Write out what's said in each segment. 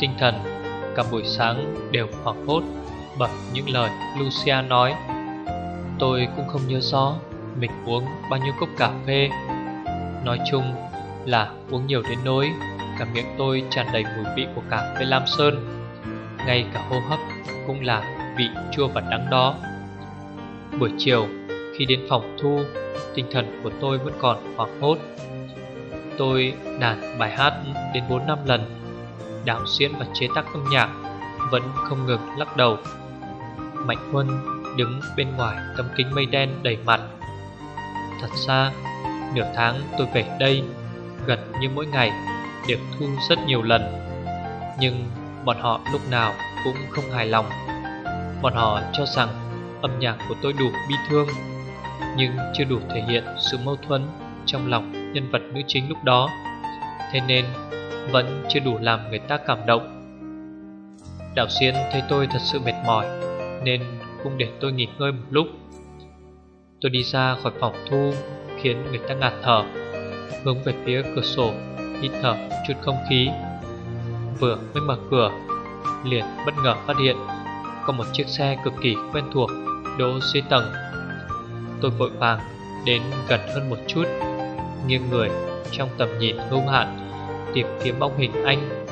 Tinh thần. Cả buổi sáng đều hoảng hốt bởi những lời Lucia nói. Tôi cũng không nhớ rõ mình uống bao nhiêu cốc cà phê. Nói chung là uống nhiều đến nỗi Cả miệng tôi tràn đầy mùi vị của cà phê Lam Sơn. Ngay cả hô hấp cũng là vị chua và đắng đó. Buổi chiều, khi đến phòng thu, Tinh thần của tôi vẫn còn hoảng hốt. Tôi đàn bài hát đến 4 năm lần. Đạo diễn và chế tác âm nhạc Vẫn không ngừng lắc đầu. Mạnh quân đứng bên ngoài tấm kính mây đen đầy mặt. Thật ra, Nửa tháng tôi về đây Gần như mỗi ngày Đều thu rất nhiều lần, Nhưng bọn họ lúc nào cũng không hài lòng. Bọn họ cho rằng âm nhạc của tôi đủ bi thương, Nhưng chưa đủ thể hiện sự mâu thuẫn Trong lòng nhân vật nữ chính lúc đó. Thế nên vẫn chưa đủ làm người ta cảm động. Đạo xuyên thấy tôi thật sự mệt mỏi, Nên cũng để tôi nghỉ ngơi một lúc. Tôi đi ra khỏi phòng thu, khiến người ta ngạt thở, Hướng về phía cửa sổ, Hít thở chút không khí. Vừa mới mở cửa, Liền bất ngờ phát hiện Có một chiếc xe cực kỳ quen thuộc, Đỗ dưới tầng Tôi vội vàng đến gần hơn một chút, Nghiêng người trong tầm nhìn hữu hạn Tìm kiếm bóng hình anh.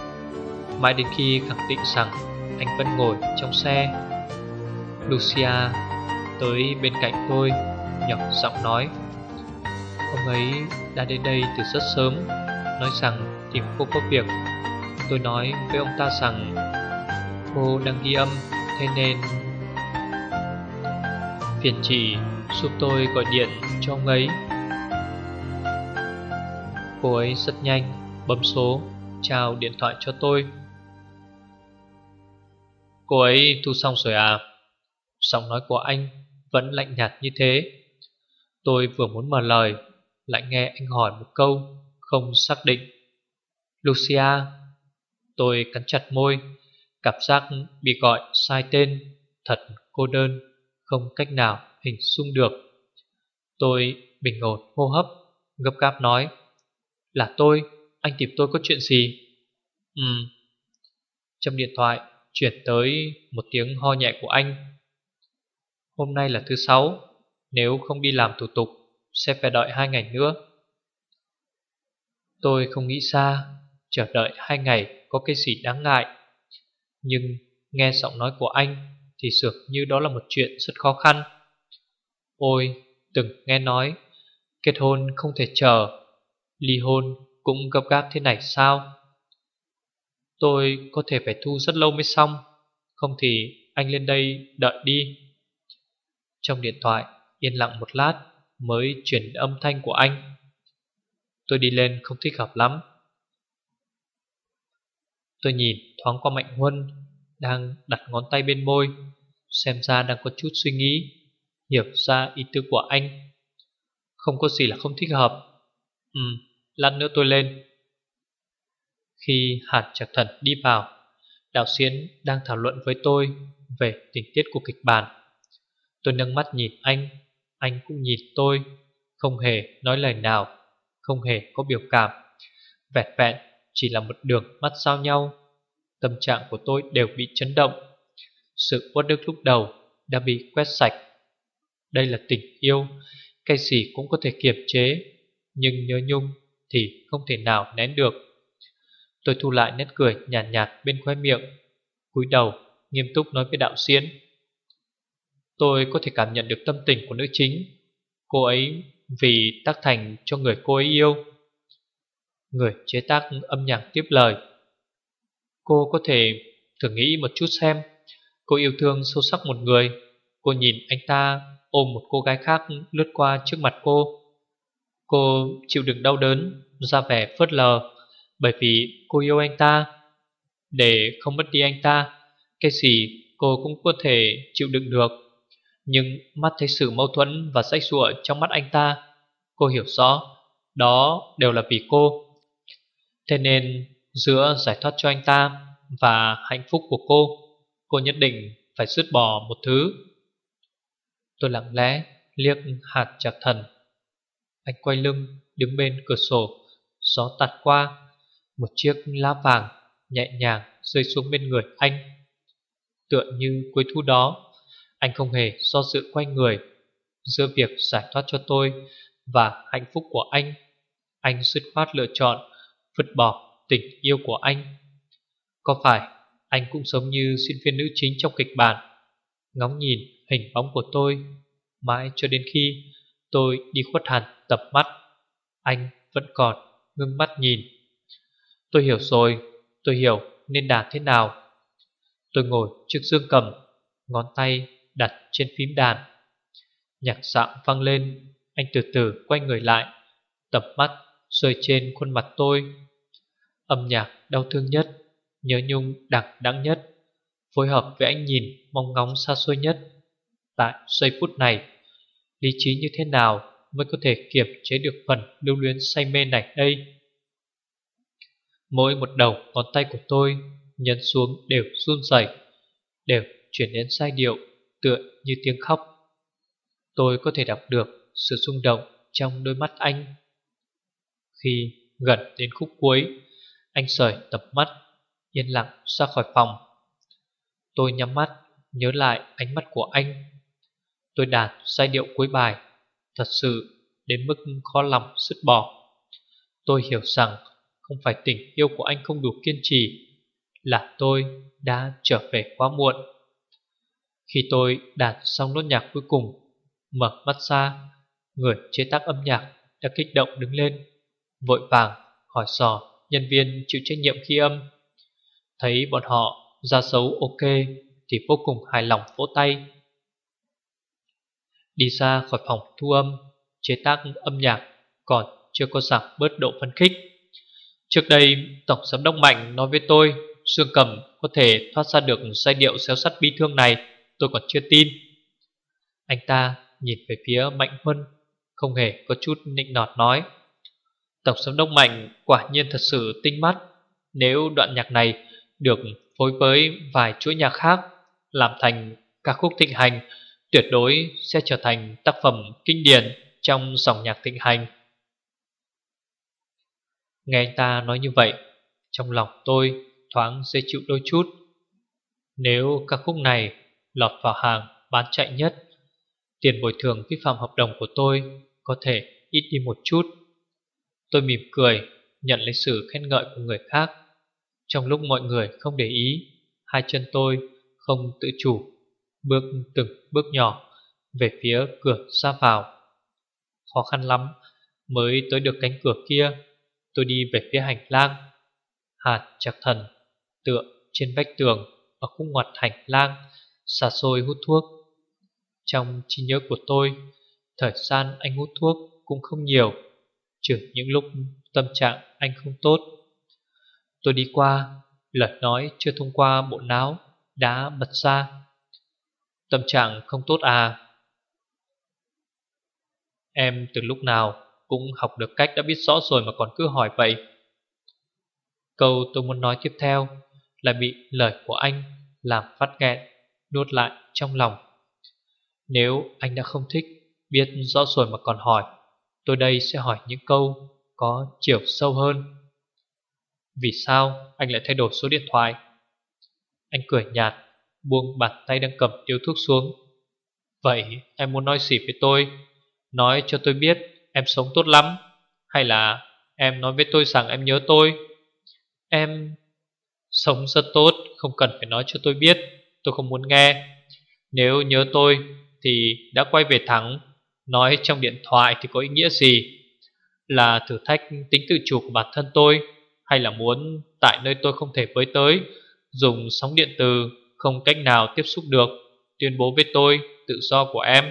Mãi đến khi khẳng định rằng Anh vẫn ngồi trong xe, Lucia tới bên cạnh tôi, Nhỏ giọng nói, Ông ấy đã đến đây từ rất sớm, Nói rằng tìm cô có việc. Tôi nói với ông ta rằng Cô đang ghi âm, Thế nên Phiền chỉ giúp tôi gọi điện cho ông ấy. Cô ấy rất nhanh Bấm số Chào điện thoại cho tôi. Cô ấy thu xong rồi à? Giọng nói của anh Vẫn lạnh nhạt như thế. Tôi vừa muốn mở lời lại nghe anh hỏi một câu Không xác định. Lucia Tôi cắn chặt môi Cảm giác bị gọi sai tên Thật cô đơn Không cách nào hình dung được. Tôi bình ổn hô hấp Gấp gáp nói Là tôi, anh tìm tôi có chuyện gì? Ừ Trong điện thoại, chuyển tới Một tiếng ho nhẹ của anh. Hôm nay là thứ sáu, Nếu không đi làm thủ tục, sẽ phải đợi hai ngày nữa. Tôi không nghĩ xa Chờ đợi hai ngày có cái gì đáng ngại. Nhưng nghe giọng nói của anh Thì dường như đó là một chuyện rất khó khăn. Ôi từng nghe nói Kết hôn không thể chờ, Ly hôn cũng gấp gáp thế này sao Tôi có thể phải thu rất lâu mới xong Không thì anh lên đây đợi đi Trong điện thoại yên lặng một lát mới chuyển âm thanh của anh. Tôi đi lên không thích hợp lắm. Tôi nhìn thoáng qua Mạnh Huân đang đặt ngón tay bên môi, xem ra đang có chút suy nghĩ, hiểu ra ý tư của anh. Không có gì là không thích hợp. Ừ, lát nữa tôi lên. Khi Hạt chặt Thần đi vào, đạo diễn đang thảo luận với tôi về tình tiết của kịch bản. Tôi nâng mắt nhìn anh anh cũng nhìn tôi Không hề nói lời nào Không hề có biểu cảm Vẹt vẹn chỉ là một đường mắt giao nhau Tâm trạng của tôi đều bị chấn động Sự uất đức lúc đầu Đã bị quét sạch Đây là tình yêu Cái gì cũng có thể kiềm chế Nhưng nhớ nhung thì không thể nào nén được. Tôi thu lại nét cười nhàn nhạt, nhạt bên khóe miệng cúi đầu nghiêm túc nói với đạo diễn. Tôi có thể cảm nhận được tâm tình của nữ chính. Cô ấy vì tác thành cho người cô ấy yêu. Người chế tác âm nhạc tiếp lời. Cô có thể thử nghĩ một chút xem. Cô yêu thương sâu sắc một người. Cô nhìn anh ta ôm một cô gái khác lướt qua trước mặt cô. Cô chịu đựng đau đớn, Ra vẻ phớt lờ, Bởi vì cô yêu anh ta. Để không mất đi anh ta, Cái gì cô cũng có thể chịu đựng được. Nhưng mắt thấy sự mâu thuẫn Và sách sụa trong mắt anh ta, Cô hiểu rõ, Đó đều là vì cô. Thế nên, giữa giải thoát cho anh ta Và hạnh phúc của cô Cô nhất định phải dứt bỏ một thứ. Tôi lặng lẽ liếc hạt chặt thần. Anh quay lưng, đứng bên cửa sổ, Gió tạt qua. Một chiếc lá vàng nhẹ nhàng rơi xuống bên người anh. Tựa như cuối thu đó, Anh không hề do dự quay người, Giữa việc giải thoát cho tôi Và hạnh phúc của anh. Anh dứt khoát lựa chọn Vứt bỏ tình yêu của anh. Có phải anh cũng giống như diễn viên nữ chính trong kịch bản, Ngóng nhìn hình bóng của tôi Mãi cho đến khi tôi đi khuất hẳn tập mắt. Anh vẫn còn ngưng mắt nhìn. Tôi hiểu rồi. Tôi hiểu nên đàn thế nào. Tôi ngồi trước dương cầm, Ngón tay đặt trên phím đàn. Nhạc sạm vang lên. Anh từ từ quay người lại. Tập mắt rơi trên khuôn mặt tôi. Âm nhạc đau thương nhất, Nhớ nhung đặc đắng nhất, Phối hợp với anh nhìn mong ngóng xa xôi nhất. Tại giây phút này Lý trí như thế nào Mới có thể kiểm chế được phần lưu luyến say mê này đây? Mỗi một đầu ngón tay của tôi Nhấn xuống đều run rẩy, Đều chuyển đến sai điệu Tựa như tiếng khóc. Tôi có thể đọc được sự rung động Trong đôi mắt anh. Khi gần đến khúc cuối, Anh sởi tập mắt, Yên lặng ra khỏi phòng. Tôi nhắm mắt, Nhớ lại ánh mắt của anh. Tôi đạt giai điệu cuối bài, Thật sự đến mức khó lòng sứt bỏ. Tôi hiểu rằng Không phải tình yêu của anh không đủ kiên trì, Là tôi đã trở về quá muộn. Khi tôi đạt xong nốt nhạc cuối cùng, Mở mắt ra, Người chế tác âm nhạc đã kích động đứng lên, Vội vàng hỏi sò nhân viên chịu trách nhiệm khi âm. Thấy bọn họ ra dấu ok Thì vô cùng hài lòng vỗ tay. Đi ra khỏi phòng thu âm, Chế tác âm nhạc Còn chưa có giảm bớt độ phấn khích. Trước đây, Tổng giám đốc Mạnh nói với tôi, Sương cầm có thể thoát ra được giai điệu xéo sắt bi thương này, Tôi còn chưa tin. Anh ta nhìn về phía Mạnh Huân, Không hề có chút nịnh nọt nói, Tổng giám đốc Mạnh quả nhiên thật sự tinh mắt. Nếu đoạn nhạc này được phối với vài chuỗi nhạc khác, làm thành ca khúc thịnh hành tuyệt đối sẽ trở thành tác phẩm kinh điển trong dòng nhạc thịnh hành. Nghe anh ta nói như vậy, trong lòng tôi thoáng dễ chịu đôi chút. Nếu ca khúc này lọt vào hàng bán chạy nhất, tiền bồi thường vi phạm hợp đồng của tôi có thể ít đi một chút. Tôi mỉm cười, nhận lấy sự khen ngợi của người khác. Trong lúc mọi người không để ý Hai chân tôi không tự chủ Bước từng bước nhỏ Về phía cửa ra vào. Khó khăn lắm Mới tới được cánh cửa kia, Tôi đi về phía hành lang. Hạt chặt thần Tựa trên vách tường Ở khung ngoặt hành lang Xà xôi hút thuốc. Trong trí nhớ của tôi, Thời gian anh hút thuốc cũng không nhiều, Trừ những lúc tâm trạng anh không tốt. Tôi đi qua Lời nói chưa thông qua bộ não Đã bật ra. Tâm trạng không tốt à? Em từ lúc nào Cũng học được cách đã biết rõ rồi Mà còn cứ hỏi vậy. Câu tôi muốn nói tiếp theo Là bị lời của anh Làm phát nghẹn, Nuốt lại trong lòng. Nếu anh đã không thích, Biết rõ rồi mà còn hỏi, Tôi đây sẽ hỏi những câu Có chiều sâu hơn. Vì sao anh lại thay đổi số điện thoại? Anh cười nhạt. Buông bàn tay đang cầm điếu thuốc xuống. Vậy em muốn nói gì với tôi? Nói cho tôi biết Em sống tốt lắm, Hay là em nói với tôi rằng em nhớ tôi? Em Sống rất tốt, Không cần phải nói cho tôi biết, Tôi không muốn nghe. Nếu nhớ tôi Thì đã quay về thẳng, Nói trong điện thoại thì có ý nghĩa gì? Là thử thách tính tự chủ của bản thân tôi, hay là muốn tại nơi tôi không thể với tới, Dùng sóng điện từ không cách nào tiếp xúc được. Tuyên bố với tôi, tự do của em.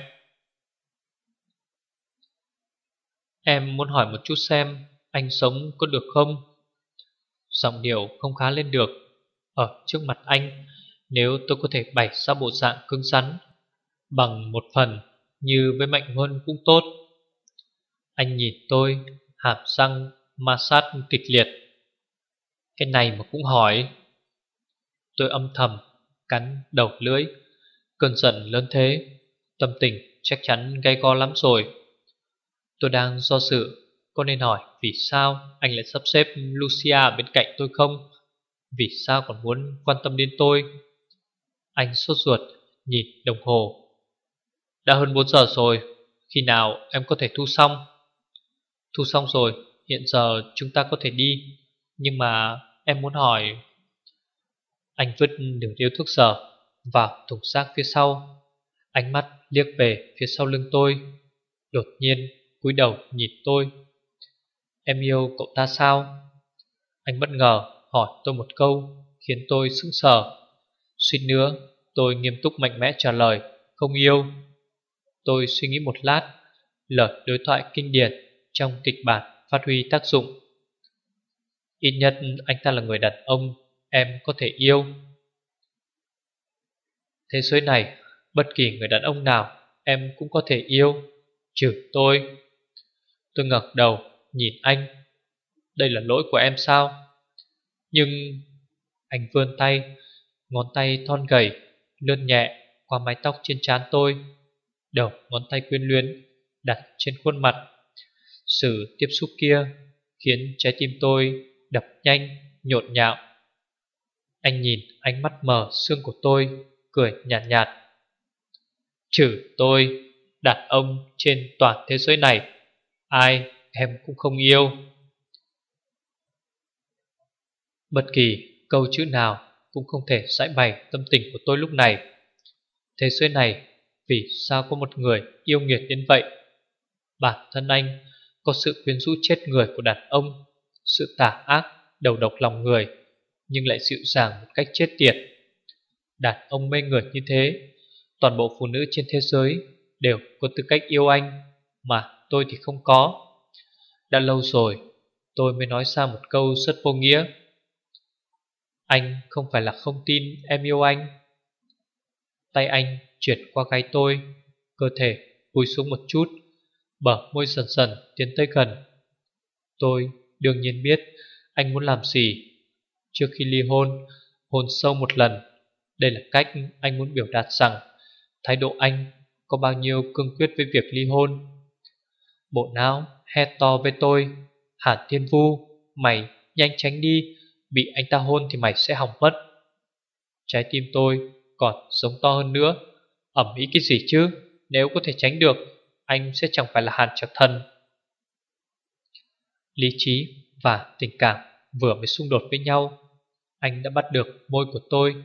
Em muốn hỏi một chút xem Anh sống có được không? Giọng điệu không khá lên được. Ở trước mặt anh, Nếu tôi có thể bày ra bộ dạng cứng rắn, Bằng một phần Như với Mạnh hơn cũng tốt. Anh nhìn tôi, Hàm răng ma sát kịch liệt. Cái này mà cũng hỏi. Tôi âm thầm Cắn đầu lưỡi. Cơn giận lớn thế, Tâm tình chắc chắn gây go lắm rồi. Tôi đang do sự Có nên hỏi vì sao anh lại sắp xếp Lucia bên cạnh tôi không? Vì sao còn muốn quan tâm đến tôi? Anh sốt ruột, Nhìn đồng hồ. Đã hơn 4 giờ rồi, Khi nào em có thể thu xong? Thu xong rồi, Hiện giờ chúng ta có thể đi. Nhưng mà em muốn hỏi anh vứt nửa điếu thuốc sở Vào thùng xác phía sau. Ánh mắt liếc về phía sau lưng tôi, Đột nhiên cúi đầu nhìn tôi. Em yêu cậu ta sao? Anh bất ngờ hỏi tôi một câu, Khiến tôi sững sờ. Suýt nữa, tôi nghiêm túc mạnh mẽ trả lời, Không yêu. Tôi suy nghĩ một lát Lời đối thoại kinh điển Trong kịch bản phát huy tác dụng. Ít nhất anh ta là người đàn ông Em có thể yêu. Thế giới này, Bất kỳ người đàn ông nào Em cũng có thể yêu, Trừ tôi. Tôi ngẩng đầu nhìn anh. Đây là lỗi của em sao? Nhưng Anh vươn tay, Ngón tay thon gầy Lươn nhẹ qua mái tóc trên trán tôi. Đầu ngón tay quyến luyến Đặt trên khuôn mặt. Sự tiếp xúc kia Khiến trái tim tôi đập nhanh, Nhộn nhạo. Anh nhìn ánh mắt mờ, xương của tôi Cười nhạt nhạt. Trừ tôi, Đàn ông trên toàn thế giới này, Ai em cũng không yêu. Bất kỳ câu chữ nào Cũng không thể giải bày tâm tình của tôi lúc này. Thế giới này, Vì sao có một người yêu nghiệt đến vậy? Bản thân anh Có sự quyến rũ chết người của đàn ông, Sự tà ác, Đầu độc lòng người. Nhưng lại dịu dàng một cách chết tiệt. Đàn ông mê người như thế, Toàn bộ phụ nữ trên thế giới Đều có tư cách yêu anh Mà tôi thì không có. Đã lâu rồi, Tôi mới nói ra một câu rất vô nghĩa. Anh không phải là không tin em yêu anh. Tay anh chuyển qua gáy tôi, Cơ thể cúi xuống một chút Bở môi sần sần tiến tới gần. Tôi đương nhiên biết Anh muốn làm gì. Trước khi ly hôn Hôn sâu một lần. Đây là cách anh muốn biểu đạt rằng, Thái độ anh có bao nhiêu cương quyết với việc ly hôn. Bộ não hét to với tôi Hàn Thiên Vu Mày nhanh tránh đi, Bị anh ta hôn thì mày sẽ hỏng mất. Trái tim tôi còn sống to hơn nữa. Ẩm ý cái gì chứ? Nếu có thể tránh được, Anh sẽ chẳng phải là Hàn Trạc Thần. Lý trí và tình cảm vừa mới xung đột với nhau anh đã bắt được môi của tôi,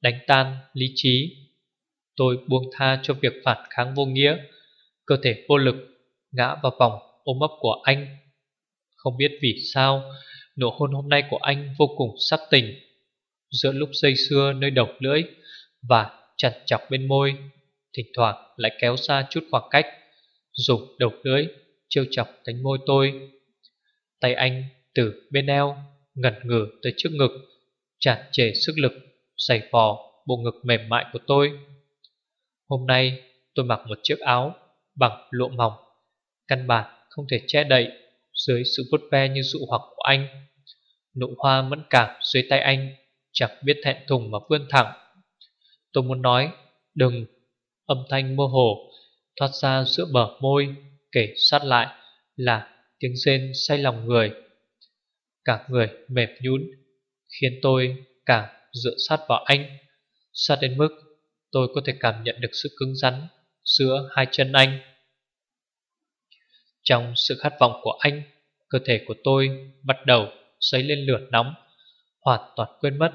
Đánh tan lý trí. Tôi buông tha cho việc phản kháng vô nghĩa. Cơ thể vô lực Ngã vào vòng ôm ấp của anh. Không biết vì sao, Nụ hôn hôm nay của anh vô cùng sắc tình. Giữa lúc dây xưa nơi đầu lưỡi Và chặt chọc bên môi, Thỉnh thoảng lại kéo xa chút khoảng cách, Dùng đầu lưỡi Trêu chọc cánh môi tôi. Tay anh từ bên eo Ngẩn ngửa tới trước ngực. Chản trề sức lực Giày vò bộ ngực mềm mại của tôi Hôm nay tôi mặc một chiếc áo bằng lụa mỏng, căn bản không thể che đậy dưới sự vuốt ve như dụ hoặc của anh. Nụ hoa mẫn cảm dưới tay anh chẳng biết thẹn thùng mà vươn thẳng. Tôi muốn nói, đừng, âm thanh mơ hồ thoát ra giữa bờ môi, kể sát lại là tiếng rên say lòng người. Cả người mềm nhún, khiến tôi càng dựa sát vào anh, sát đến mức tôi có thể cảm nhận được sự cứng rắn giữa hai chân anh. Trong sự khát vọng của anh, cơ thể của tôi bắt đầu dấy lên lửa nóng, hoàn toàn quên mất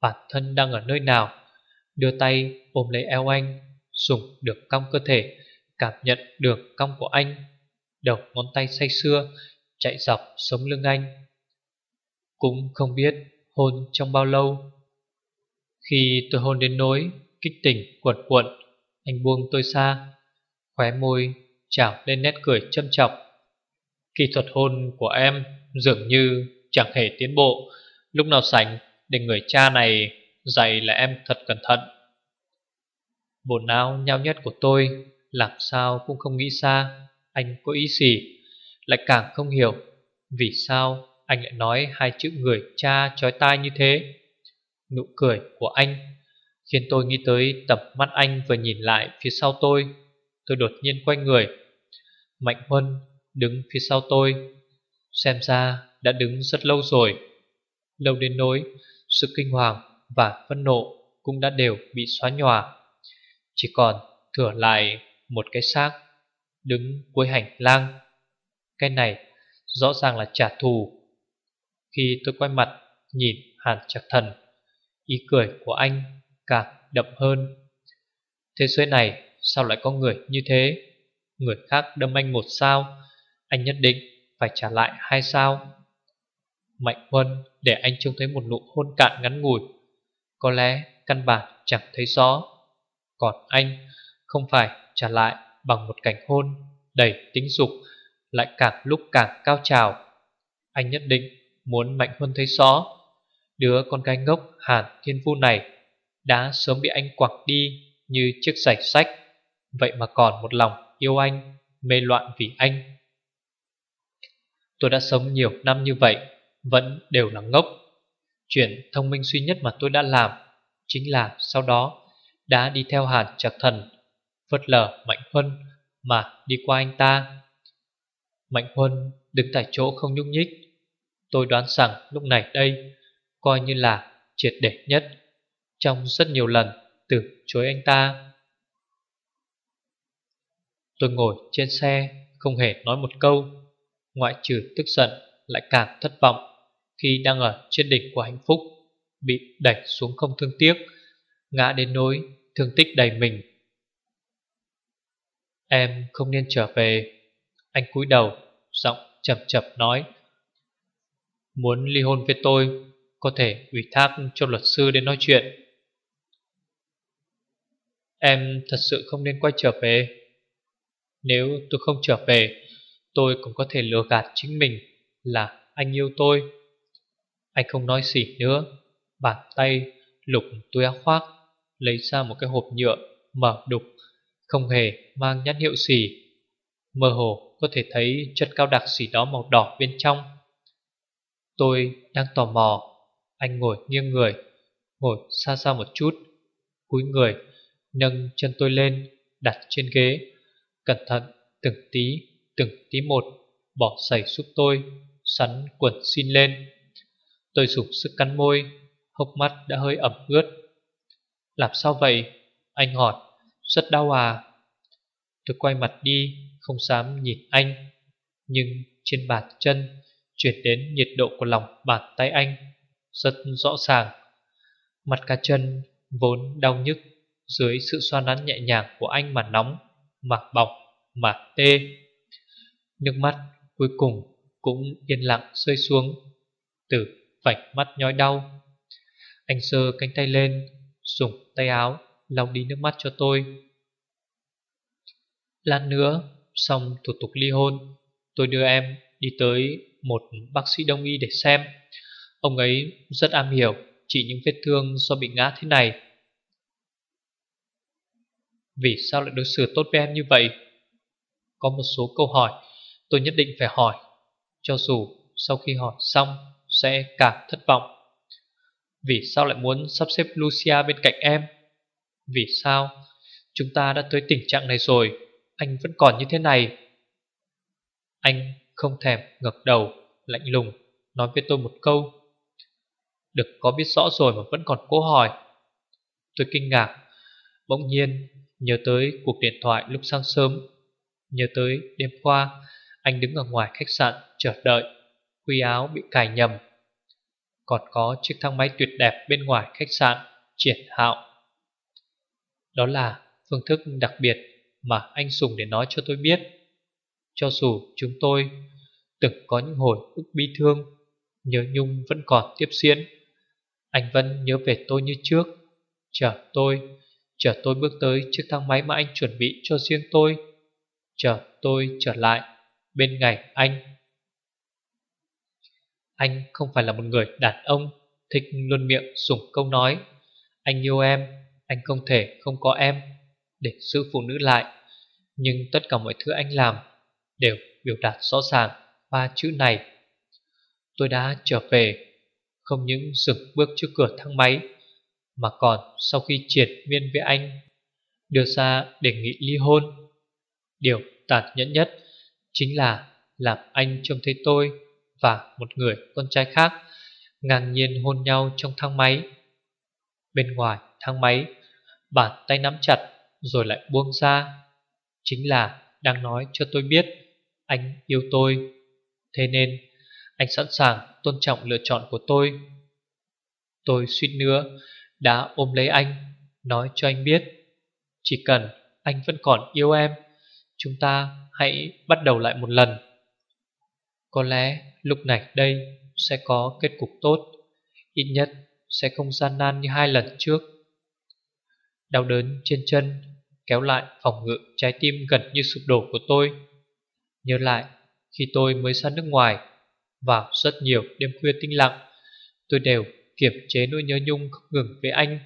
bản thân đang ở nơi nào. Đưa tay ôm lấy eo anh, dùng được cong cơ thể, cảm nhận đường cong của anh. Đầu ngón tay say xưa chạy dọc sống lưng anh. Cũng không biết hôn trong bao lâu. Khi tôi hôn đến nỗi kích tỉnh cuộn cuộn, anh buông tôi xa, khóe môi trào lên nét cười châm chọc. Kỹ thuật hôn của em dường như chẳng hề tiến bộ Lúc nào sánh để người cha này dạy là em thật cẩn thận Bộ não nhau nhất của tôi Làm sao cũng không nghĩ xa Anh có ý gì Lại càng không hiểu Vì sao anh lại nói hai chữ người cha chói tai như thế. Nụ cười của anh Khiến tôi nghĩ tới tập mắt anh vừa nhìn lại phía sau tôi. Tôi đột nhiên quay người. Mạnh Huân đứng phía sau tôi, Xem ra đã đứng rất lâu rồi. Lâu đến nỗi, Sự kinh hoàng và phẫn nộ Cũng đã đều bị xóa nhòa. Chỉ còn thừa lại Một cái xác Đứng cuối hành lang. Cái này rõ ràng là trả thù khi tôi quay mặt Nhìn Hàn Trạc Thần, Ý cười của anh càng đậm hơn. Thế giới này sao lại có người như thế? Người khác đâm anh một sao, Anh nhất định phải trả lại hai sao. Mạnh Huân để anh trông thấy một nụ hôn cạn ngắn ngủi, Có lẽ căn bản chẳng thấy rõ. Còn anh không phải trả lại bằng một cảnh hôn đầy tính dục, Lại càng lúc càng cao trào. Anh nhất định muốn Mạnh hơn thấy rõ Đứa con gái ngốc Hàn Thiên Vu này Đã sớm bị anh quặc đi như chiếc giày sách Vậy mà còn một lòng yêu anh, Mê loạn vì anh. Tôi đã sống nhiều năm như vậy, Vẫn đều là ngốc. Chuyện thông minh duy nhất mà tôi đã làm Chính là sau đó Đã đi theo Hàn Trạc Thần Vất lờ Mạnh Huân Mà đi qua anh ta. Mạnh Huân đứng tại chỗ không nhúc nhích Tôi đoán rằng lúc này đây Coi như là triệt để nhất Trong rất nhiều lần từ chối anh ta. Tôi ngồi trên xe, Không hề nói một câu, Ngoại trừ tức giận, Lại càng thất vọng Khi đang ở trên đỉnh của hạnh phúc, Bị đẩy xuống không thương tiếc, Ngã đến nỗi thương tích đầy mình. Em không nên trở về, Anh cúi đầu, Giọng chậm chậm nói. Muốn ly hôn với tôi, Có thể ủy thác cho luật sư đến nói chuyện. Em thật sự không nên quay trở về. Nếu tôi không trở về, Tôi cũng có thể lừa gạt chính mình Là anh yêu tôi. Anh không nói gì nữa, Bàn tay lục túi áo khoác, Lấy ra một cái hộp nhựa Mở đục, Không hề mang nhãn hiệu gì. Mơ hồ có thể thấy chất cao đặc gì đó màu đỏ bên trong. Tôi đang tò mò. Anh ngồi nghiêng người, Ngồi xa xa một chút, Cúi người, Nâng chân tôi lên, Đặt trên ghế. Cẩn thận, từng tí Từng tí một, Bỏ giày giúp tôi, Sắn quần xin lên. Tôi dùng sức cắn môi, Hốc mắt đã hơi ẩm ướt. Làm sao vậy? Anh hỏi. Rất đau à? Tôi quay mặt đi, Không dám nhìn anh, Nhưng trên bàn chân Chuyển đến nhiệt độ của lòng bàn tay anh Rất rõ ràng. Mặt cá chân vốn đau nhức dưới sự xoa nắn nhẹ nhàng của anh mà nóng Mà bỏng mà tê. Nước mắt cuối cùng cũng yên lặng rơi xuống Từ vạch mắt nhói đau. Anh sơ cánh tay lên, Dùng tay áo lau đi nước mắt cho tôi. Lát nữa, Xong thủ tục ly hôn, Tôi đưa em đi tới một bác sĩ đông y để xem. Ông ấy rất am hiểu Chỉ những vết thương do bị ngã thế này. Vì sao lại đối xử tốt với em như vậy? Có một số câu hỏi Tôi nhất định phải hỏi, Cho dù sau khi hỏi xong Sẽ càng thất vọng. Vì sao lại muốn sắp xếp Lucia bên cạnh em? Vì sao Chúng ta đã tới tình trạng này rồi? Anh vẫn còn như thế này. Anh không thèm ngẩng đầu, Lạnh lùng, Nói với tôi một câu. Được có biết rõ rồi mà vẫn còn cố hỏi. Tôi kinh ngạc, Bỗng nhiên Nhớ tới cuộc điện thoại lúc sáng sớm, Nhớ tới đêm qua Anh đứng ở ngoài khách sạn chờ đợi Quy áo bị cài nhầm. Còn có chiếc thang máy tuyệt đẹp bên ngoài khách sạn Triển hạo. Đó là phương thức đặc biệt Mà anh dùng để nói cho tôi biết. Cho dù chúng tôi Từng có những hồi ức bi thương, Nhớ nhung vẫn còn tiếp diễn. Anh vẫn nhớ về tôi như trước. Chờ tôi Chờ tôi bước tới chiếc thang máy mà anh chuẩn bị cho riêng tôi. Chờ tôi trở lại bên ngày anh. Anh không phải là một người đàn ông, Thích luôn miệng dùng câu nói. Anh yêu em, Anh không thể không có em Để giữ phụ nữ lại. Nhưng tất cả mọi thứ anh làm Đều biểu đạt rõ ràng ba chữ này. Tôi đã trở về, Không những dừng bước trước cửa thang máy, Mà còn sau khi triệt viên với anh, Đưa ra đề nghị ly hôn. Điều tàn nhẫn nhất Chính là làm anh trông thấy tôi Và một người con trai khác Ngang nhiên hôn nhau trong thang máy. Bên ngoài thang máy, Bàn tay nắm chặt Rồi lại buông ra, Chính là đang nói cho tôi biết anh yêu tôi. Thế nên, anh sẵn sàng tôn trọng lựa chọn của tôi. Tôi suýt nữa Đã ôm lấy anh, Nói cho anh biết. Chỉ cần anh vẫn còn yêu em, Chúng ta hãy bắt đầu lại một lần. Có lẽ lúc này đây sẽ có kết cục tốt. Ít nhất sẽ không gian nan như hai lần trước. Đau đớn trên chân Kéo lại phòng ngự trái tim gần như sụp đổ của tôi. Nhớ lại, khi tôi mới sang nước ngoài Vào rất nhiều đêm khuya tinh lặng, Tôi đều kiểm chế nỗi nhớ nhung không ngừng với anh.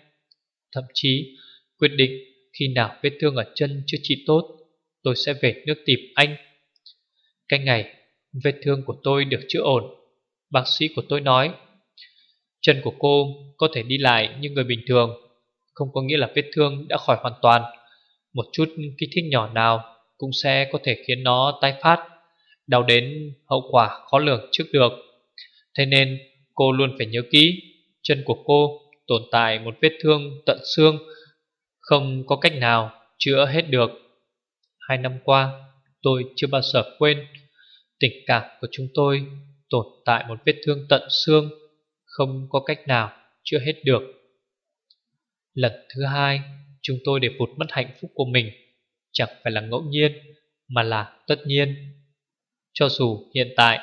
Thậm chí, quyết định khi nào vết thương ở chân chưa trị tốt, Tôi sẽ về nước tìm anh. Cái ngày vết thương của tôi được chữa ổn, Bác sĩ của tôi nói, Chân của cô có thể đi lại như người bình thường, Không có nghĩa là vết thương đã khỏi hoàn toàn. Một chút kích thích nhỏ nào cũng sẽ có thể khiến nó tái phát, Đau đến hậu quả khó lường trước được. Thế nên, cô luôn phải nhớ kỹ, Chân của cô tồn tại một vết thương tận xương, Không có cách nào chữa hết được. Hai năm qua, tôi chưa bao giờ quên, Tình cảm của chúng tôi tồn tại một vết thương tận xương, Không có cách nào chữa hết được. Lần thứ hai, Chúng tôi để vụt mất hạnh phúc của mình. Chẳng phải là ngẫu nhiên, Mà là tất nhiên. Cho dù hiện tại,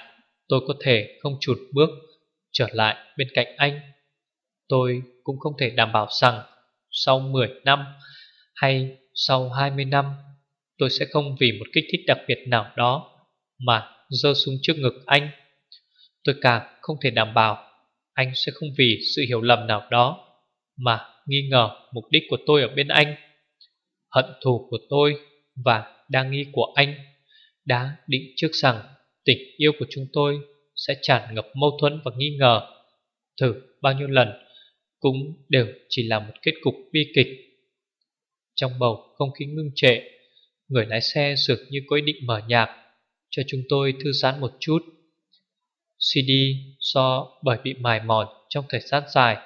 Tôi có thể không chụt bước Trở lại bên cạnh anh. Tôi cũng không thể đảm bảo rằng Sau 10 năm Hay sau 20 năm, Tôi sẽ không vì một kích thích đặc biệt nào đó Mà dơ súng trước ngực anh. Tôi càng không thể đảm bảo Anh sẽ không vì sự hiểu lầm nào đó Mà nghi ngờ mục đích của tôi ở bên anh. Hận thù của tôi và đa nghi của anh Đã định trước rằng tình yêu của chúng tôi Sẽ tràn ngập mâu thuẫn và nghi ngờ. Thử bao nhiêu lần Cũng đều chỉ là một kết cục bi kịch. Trong bầu không khí ngưng trệ, Người lái xe dường như có ý định mở nhạc Cho chúng tôi thư giãn một chút. CD do bởi bị mài mòn trong thời gian dài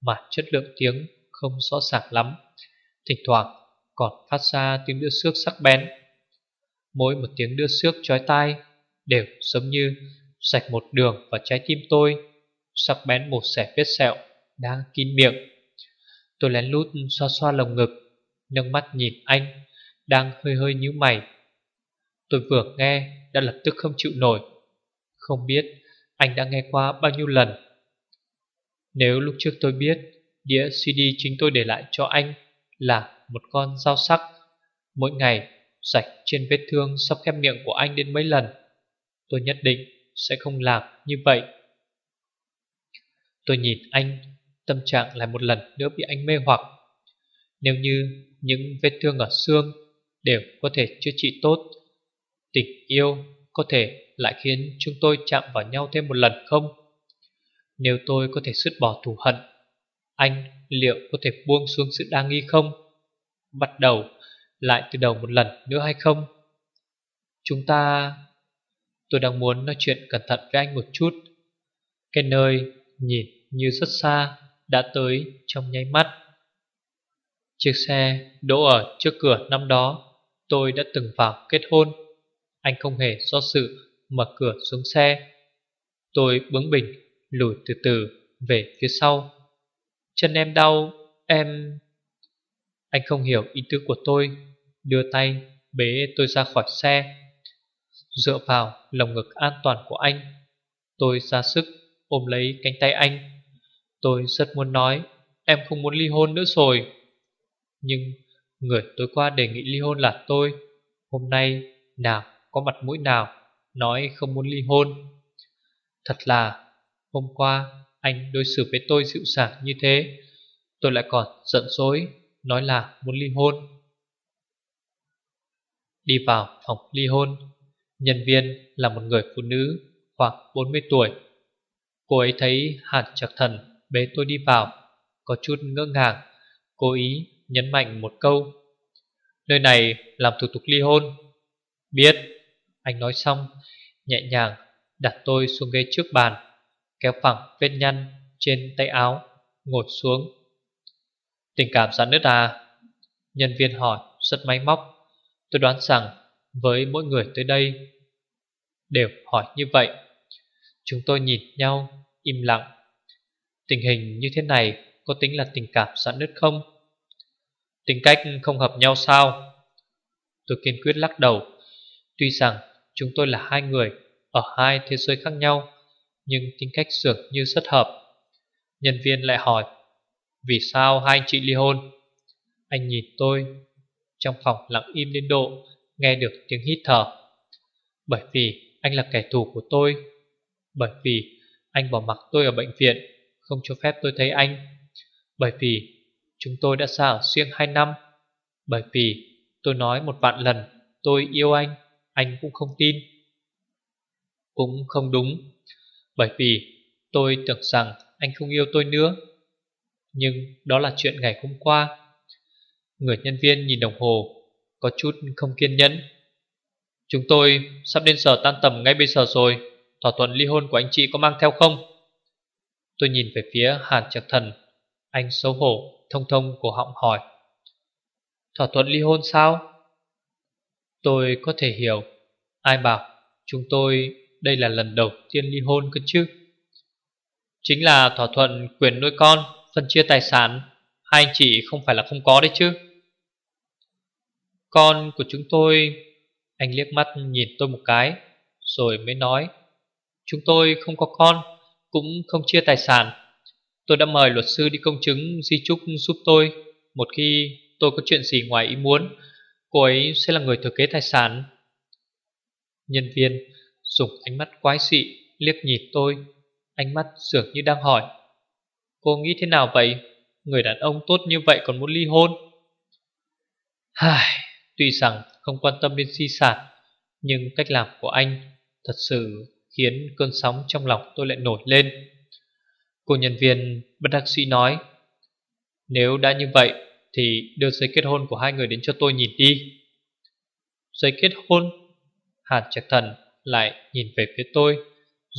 Mà chất lượng tiếng không rõ ràng lắm. Thỉnh thoảng còn phát ra tiếng đưa xước sắc bén Mỗi một tiếng đưa xước chói tai Đều giống như sạch một đường vào trái tim tôi, Sắc bén một xẻ vết sẹo Đang kín miệng Tôi lén lút xoa xoa lồng ngực Nâng mắt nhìn anh đang hơi hơi nhíu mày. Tôi vừa nghe đã lập tức không chịu nổi. Không biết anh đã nghe qua bao nhiêu lần. Nếu lúc trước tôi biết đĩa CD chính tôi để lại cho anh là một con dao sắc, mỗi ngày Rạch trên vết thương sắp khép miệng của anh đến mấy lần, tôi nhất định sẽ không làm như vậy. Tôi nhìn anh, tâm trạng lại một lần nữa bị anh mê hoặc. Nếu như những vết thương ở xương đều có thể chữa trị tốt. Tình yêu có thể lại khiến chúng tôi chạm vào nhau thêm một lần không? Nếu tôi có thể sứt bỏ thù hận, anh liệu có thể buông xuống sự đa nghi không? Bắt đầu lại từ đầu một lần nữa hay không? Chúng ta... Tôi đang muốn nói chuyện cẩn thận với anh một chút. Cái nơi nhìn như rất xa đã tới trong nháy mắt. Chiếc xe đỗ ở trước cửa năm đó, Tôi đã từng vào kết hôn Anh không hề do sự mở cửa xuống xe Tôi bướng bỉnh lùi từ từ về phía sau Chân em đau, Em anh không hiểu ý tứ của tôi, Đưa tay bế tôi ra khỏi xe. Dựa vào lồng ngực an toàn của anh, Tôi ra sức ôm lấy cánh tay anh. Tôi rất muốn nói, Em không muốn ly hôn nữa rồi. Nhưng Người tối qua đề nghị ly hôn là tôi. Hôm nay nào có mặt mũi nào Nói không muốn ly hôn? Thật là Hôm qua anh đối xử với tôi dịu dàng như thế, Tôi lại còn giận dỗi. Nói là muốn ly hôn. Đi vào phòng ly hôn, Nhân viên là một người phụ nữ Khoảng 40 tuổi. Cô ấy thấy Hàn Trạc Thần bế tôi đi vào, Có chút ngỡ ngàng, Cố ý nhấn mạnh một câu. Nơi này làm thủ tục ly hôn. Biết, Anh nói xong, Nhẹ nhàng đặt tôi xuống ghế trước bàn, Kéo phẳng vết nhăn trên tay áo, Ngồi xuống. Tình cảm giãn nứt à Nhân viên hỏi, rất máy móc. Tôi đoán rằng với mỗi người tới đây Đều hỏi như vậy. Chúng tôi nhìn nhau Im lặng. Tình hình như thế này Có tính là tình cảm giãn nứt không? Tính cách không hợp nhau sao? Tôi kiên quyết lắc đầu. Tuy rằng chúng tôi là hai người Ở hai thế giới khác nhau, Nhưng tính cách dường như rất hợp. Nhân viên lại hỏi vì sao hai anh chị ly hôn? Anh nhìn tôi, Trong phòng lặng im đến độ Nghe được tiếng hít thở. Bởi vì anh là kẻ thù của tôi, Bởi vì anh bỏ mặc tôi ở bệnh viện, Không cho phép tôi thấy anh. Bởi vì chúng tôi đã xa ở riêng hai năm, Bởi vì tôi nói một vạn lần, Tôi yêu anh Anh cũng không tin. Cũng không đúng, Bởi vì tôi tưởng rằng anh không yêu tôi nữa. Nhưng đó là chuyện ngày hôm qua. Người nhân viên nhìn đồng hồ, Có chút không kiên nhẫn. Chúng tôi sắp đến giờ tan tầm ngay bây giờ rồi. Thỏa thuận ly hôn của anh chị có mang theo không? Tôi nhìn về phía Hàn Trạc Thần. Anh xấu hổ, thông thông cổ họng hỏi. Thỏa thuận ly hôn sao? Tôi có thể hiểu. Ai bảo, chúng tôi, đây là lần đầu tiên ly hôn cơ chứ? Chính là thỏa thuận quyền nuôi con. Phân chia tài sản, Hai anh chị không phải là không có đấy chứ. Con của chúng tôi, Anh liếc mắt nhìn tôi một cái, Rồi mới nói, Chúng tôi không có con, Cũng không chia tài sản. Tôi đã mời luật sư đi công chứng di trúc giúp tôi. Một khi tôi có chuyện gì ngoài ý muốn, Cô ấy sẽ là người thừa kế tài sản. Nhân viên dùng ánh mắt quái dị liếc nhìn tôi, Ánh mắt dường như đang hỏi Cô nghĩ thế nào vậy? Người đàn ông tốt như vậy còn muốn ly hôn? Hài, Tuy rằng không quan tâm đến di sản Nhưng cách làm của anh Thật sự khiến cơn sóng trong lòng tôi lại nổi lên. Cô nhân viên bất đắc sĩ nói Nếu đã như vậy Thì đưa giấy kết hôn của hai người đến cho tôi nhìn đi. Giấy kết hôn? Hàn Trạch Thần lại nhìn về phía tôi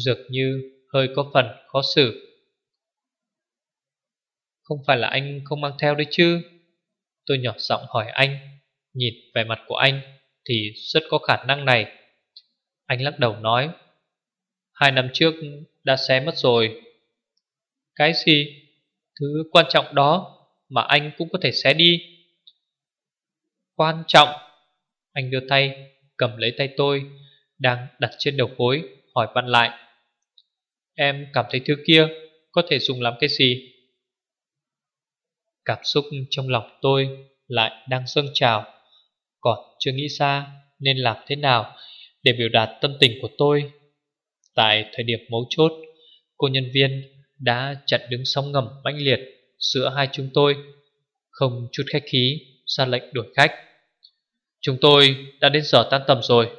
Dược như hơi có phần khó xử. Không phải là anh không mang theo đấy chứ? Tôi nhỏ giọng hỏi anh, Nhìn vẻ mặt của anh Thì rất có khả năng này. Anh lắc đầu nói, Hai năm trước đã xé mất rồi. Cái gì? Thứ quan trọng đó Mà anh cũng có thể xé đi. Quan trọng? Anh đưa tay, cầm lấy tay tôi, Đang đặt trên đầu gối, Hỏi vặn lại. Em cảm thấy thứ kia Có thể dùng làm cái gì? Cảm xúc trong lòng tôi Lại đang dâng trào. Còn chưa nghĩ ra Nên làm thế nào Để biểu đạt tâm tình của tôi. Tại thời điểm mấu chốt, Cô nhân viên đã chặn đứng sóng ngầm mãnh liệt Giữa hai chúng tôi, Không chút khách khí ra lệnh đuổi khách. Chúng tôi đã đến giờ tan tầm rồi.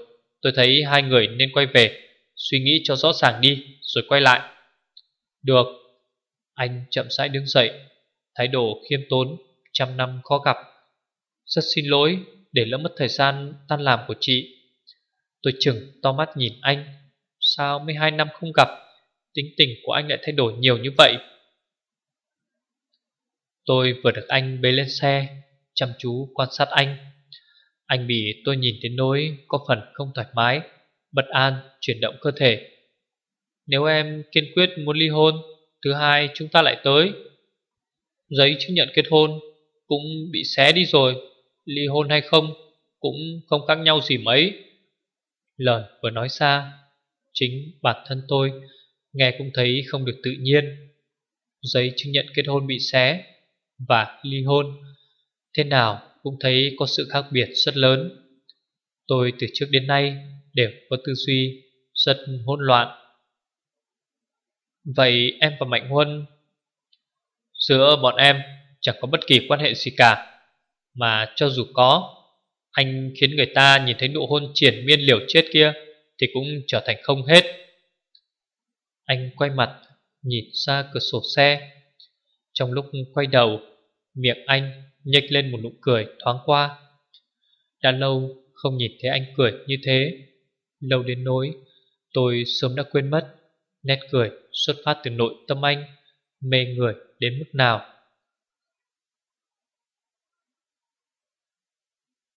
Tôi thấy hai người nên quay về, Suy nghĩ cho rõ ràng đi, Rồi quay lại. Được, Anh chậm rãi đứng dậy Thái độ khiêm tốn, Trăm năm khó gặp. Rất xin lỗi để lỡ mất thời gian tan làm của chị. Tôi chừng to mắt nhìn anh. Sao mấy hai năm không gặp? Tính tình của anh lại thay đổi nhiều như vậy? Tôi vừa được anh bế lên xe, Chăm chú quan sát anh. Anh bị tôi nhìn đến nỗi Có phần không thoải mái, Bất an chuyển động cơ thể. Nếu em kiên quyết muốn ly hôn, Thứ hai chúng ta lại tới. Giấy chứng nhận kết hôn Cũng bị xé đi rồi, Ly hôn hay không Cũng không khác nhau gì mấy. Lời vừa nói ra, Chính bản thân tôi Nghe cũng thấy không được tự nhiên. Giấy chứng nhận kết hôn bị xé Và ly hôn, Thế nào cũng thấy có sự khác biệt rất lớn. Tôi từ trước đến nay Đều có tư duy rất hỗn loạn. Vậy em và Mạnh Huân Giữa bọn em chẳng có bất kỳ quan hệ gì cả, Mà cho dù có, Anh khiến người ta nhìn thấy nụ hôn triển miên liều chết kia Thì cũng trở thành không hết. Anh quay mặt, Nhìn ra cửa sổ xe. Trong lúc quay đầu, Miệng anh nhếch lên một nụ cười thoáng qua. Đã lâu không nhìn thấy anh cười như thế. Lâu đến nỗi, Tôi sớm đã quên mất, Nét cười xuất phát từ nội tâm anh. Mê người đến mức nào.